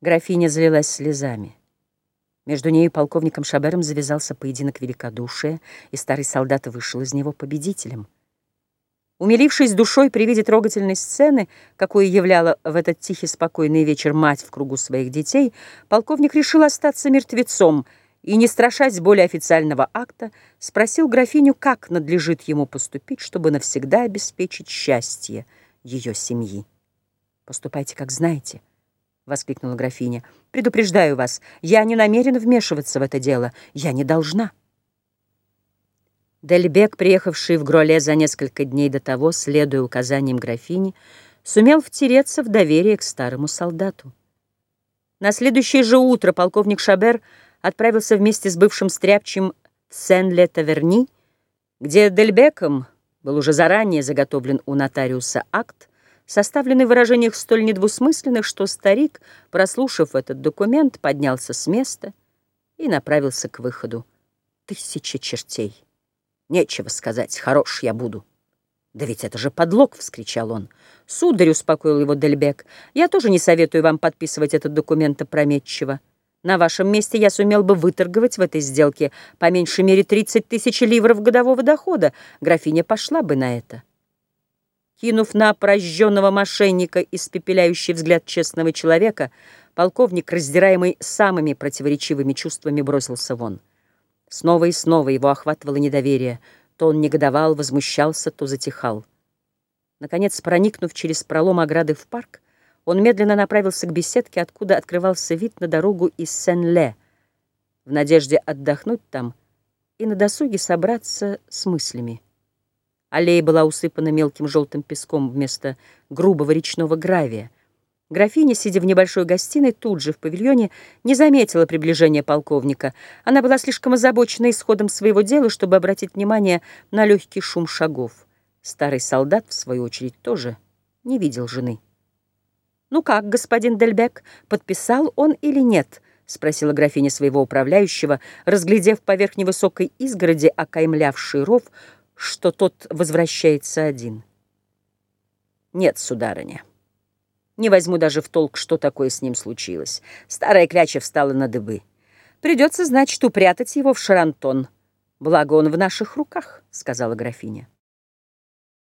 Графиня залилась слезами. Между ней и полковником Шабером завязался поединок великодушия, и старый солдат вышел из него победителем. Умилившись душой при виде трогательной сцены, какую являла в этот тихий спокойный вечер мать в кругу своих детей, полковник решил остаться мертвецом и, не страшась более официального акта, спросил графиню, как надлежит ему поступить, чтобы навсегда обеспечить счастье ее семьи. «Поступайте, как знаете», воскликнула графиня. «Предупреждаю вас, я не намерена вмешиваться в это дело. Я не должна». Дельбек, приехавший в Гроле за несколько дней до того, следуя указаниям графини, сумел втереться в доверие к старому солдату. На следующее же утро полковник Шабер отправился вместе с бывшим стряпчим в Сен-Ле-Таверни, где Дельбеком был уже заранее заготовлен у нотариуса акт, составленный в выражениях столь недвусмысленных, что старик, прослушав этот документ, поднялся с места и направился к выходу. Тысяча чертей. Нечего сказать, хорош я буду. «Да ведь это же подлог!» — вскричал он. «Сударь!» — успокоил его Дельбек. «Я тоже не советую вам подписывать этот документ опрометчиво. На вашем месте я сумел бы выторговать в этой сделке по меньшей мере 30 тысяч ливров годового дохода. Графиня пошла бы на это». Кинув на прожженного мошенника испепеляющий взгляд честного человека, полковник, раздираемый самыми противоречивыми чувствами, бросился вон. Снова и снова его охватывало недоверие. То он негодовал, возмущался, то затихал. Наконец, проникнув через пролом ограды в парк, он медленно направился к беседке, откуда открывался вид на дорогу из Сен-Ле, в надежде отдохнуть там и на досуге собраться с мыслями. Аллея была усыпана мелким желтым песком вместо грубого речного гравия. Графиня, сидя в небольшой гостиной, тут же в павильоне, не заметила приближения полковника. Она была слишком озабочена исходом своего дела, чтобы обратить внимание на легкий шум шагов. Старый солдат, в свою очередь, тоже не видел жены. «Ну как, господин Дельбек, подписал он или нет?» — спросила графиня своего управляющего, разглядев поверх невысокой изгороди, окаймлявший ров, что тот возвращается один. Нет, сударыня. Не возьму даже в толк, что такое с ним случилось. Старая кляча встала на дыбы. Придется, значит, упрятать его в шарантон. Благо он в наших руках, — сказала графиня.